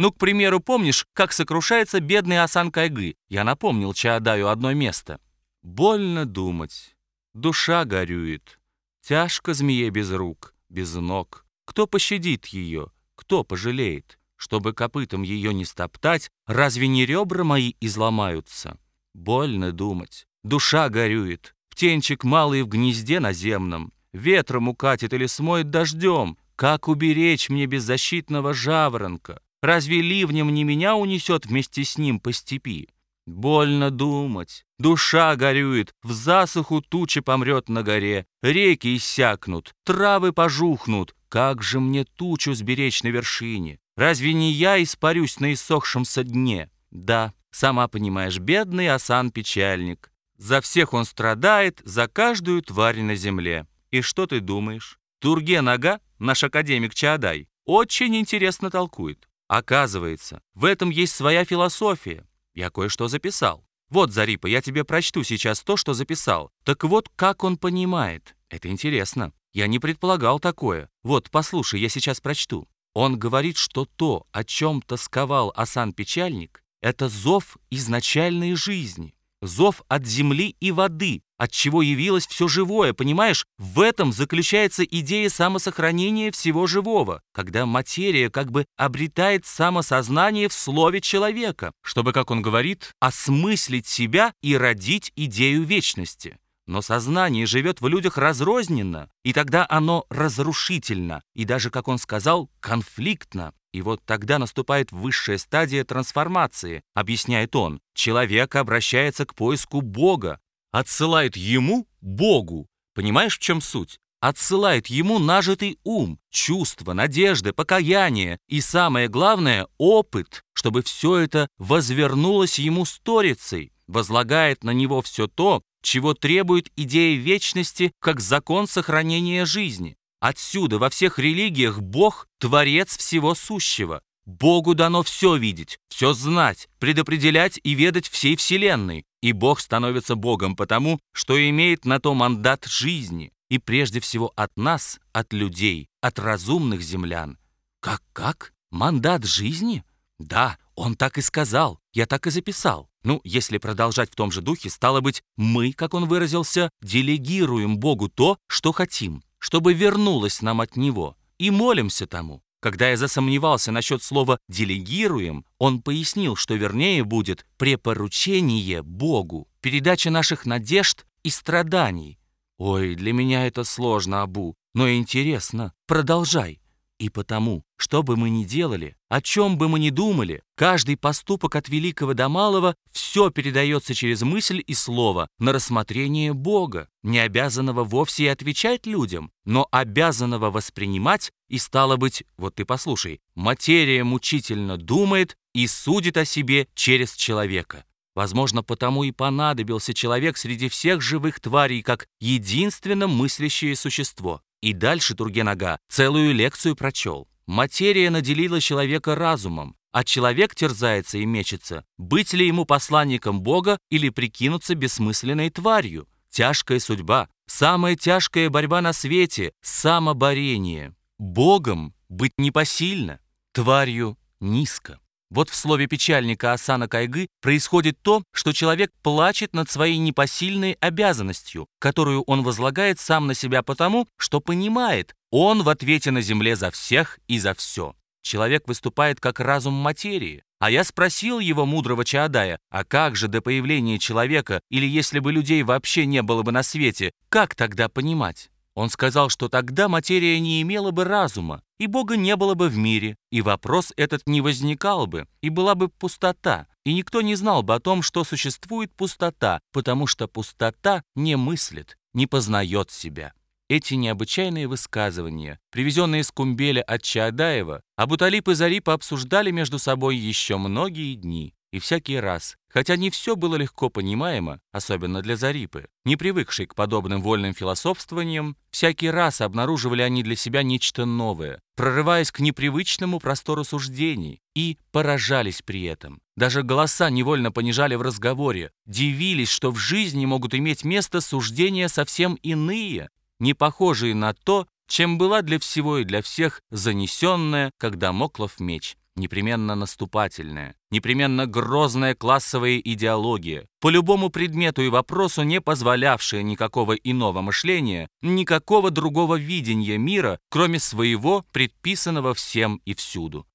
Ну, к примеру, помнишь, как сокрушается бедный Асан Кайгы? Я напомнил Чаадаю одно место. Больно думать. Душа горюет. Тяжко змее без рук, без ног. Кто пощадит ее? Кто пожалеет? Чтобы копытом ее не стоптать, разве не ребра мои изломаются? Больно думать. Душа горюет. Птенчик малый в гнезде наземном. Ветром укатит или смоет дождем. Как уберечь мне беззащитного жаворонка? Разве ливнем не меня унесет вместе с ним по степи? Больно думать. Душа горюет, в засуху туча помрет на горе, реки иссякнут, травы пожухнут. Как же мне тучу сберечь на вершине? Разве не я испарюсь на иссохшемся дне? Да, сама понимаешь, бедный Асан-печальник. За всех он страдает, за каждую тварь на земле. И что ты думаешь? Турге Нага, наш академик Чаадай, очень интересно толкует. Оказывается, в этом есть своя философия. Я кое-что записал. Вот, Зарипа, я тебе прочту сейчас то, что записал. Так вот, как он понимает. Это интересно. Я не предполагал такое. Вот, послушай, я сейчас прочту. Он говорит, что то, о чем тосковал Асан Печальник, это зов изначальной жизни. Зов от земли и воды, от чего явилось все живое, понимаешь? В этом заключается идея самосохранения всего живого, когда материя как бы обретает самосознание в слове человека, чтобы, как он говорит, осмыслить себя и родить идею вечности. Но сознание живет в людях разрозненно, и тогда оно разрушительно, и даже, как он сказал, конфликтно. И вот тогда наступает высшая стадия трансформации, объясняет он. Человек обращается к поиску Бога, отсылает ему Богу. Понимаешь, в чем суть? Отсылает ему нажитый ум, чувства, надежды, покаяние и, самое главное, опыт, чтобы все это возвернулось ему сторицей, возлагает на него все то, чего требует идея вечности как закон сохранения жизни. Отсюда во всех религиях Бог – творец всего сущего. Богу дано все видеть, все знать, предопределять и ведать всей Вселенной. И Бог становится Богом потому, что имеет на то мандат жизни. И прежде всего от нас, от людей, от разумных землян. Как-как? Мандат жизни? Да, он так и сказал, я так и записал. Ну, если продолжать в том же духе, стало быть, мы, как он выразился, делегируем Богу то, что хотим чтобы вернулось нам от Него, и молимся тому. Когда я засомневался насчет слова «делегируем», он пояснил, что вернее будет «препоручение Богу», передача наших надежд и страданий. Ой, для меня это сложно, Абу, но интересно. Продолжай. И потому, что бы мы ни делали, о чем бы мы ни думали, каждый поступок от великого до малого все передается через мысль и слово на рассмотрение Бога, не обязанного вовсе и отвечать людям, но обязанного воспринимать и, стало быть, вот ты послушай, материя мучительно думает и судит о себе через человека. Возможно, потому и понадобился человек среди всех живых тварей как единственно мыслящее существо. И дальше Тургенага целую лекцию прочел. Материя наделила человека разумом, а человек терзается и мечется, быть ли ему посланником Бога или прикинуться бессмысленной тварью. Тяжкая судьба, самая тяжкая борьба на свете – самоборение. Богом быть непосильно, тварью низко. Вот в слове печальника Асана Кайгы происходит то, что человек плачет над своей непосильной обязанностью, которую он возлагает сам на себя потому, что понимает, он в ответе на земле за всех и за все. Человек выступает как разум материи. А я спросил его, мудрого Чаадая, а как же до появления человека, или если бы людей вообще не было бы на свете, как тогда понимать? Он сказал, что тогда материя не имела бы разума, и Бога не было бы в мире, и вопрос этот не возникал бы, и была бы пустота, и никто не знал бы о том, что существует пустота, потому что пустота не мыслит, не познает себя. Эти необычайные высказывания, привезенные из Кумбеля от Чаадаева, Абуталип и Зарипа обсуждали между собой еще многие дни. И всякий раз, хотя не все было легко понимаемо, особенно для Зарипы, не привыкшей к подобным вольным философствованиям, всякий раз обнаруживали они для себя нечто новое, прорываясь к непривычному простору суждений, и поражались при этом. Даже голоса невольно понижали в разговоре, дивились, что в жизни могут иметь место суждения совсем иные, не похожие на то, чем была для всего и для всех занесенная, как Дамоклов меч. Непременно наступательная, непременно грозная классовая идеология, по любому предмету и вопросу не позволявшая никакого иного мышления, никакого другого видения мира, кроме своего, предписанного всем и всюду.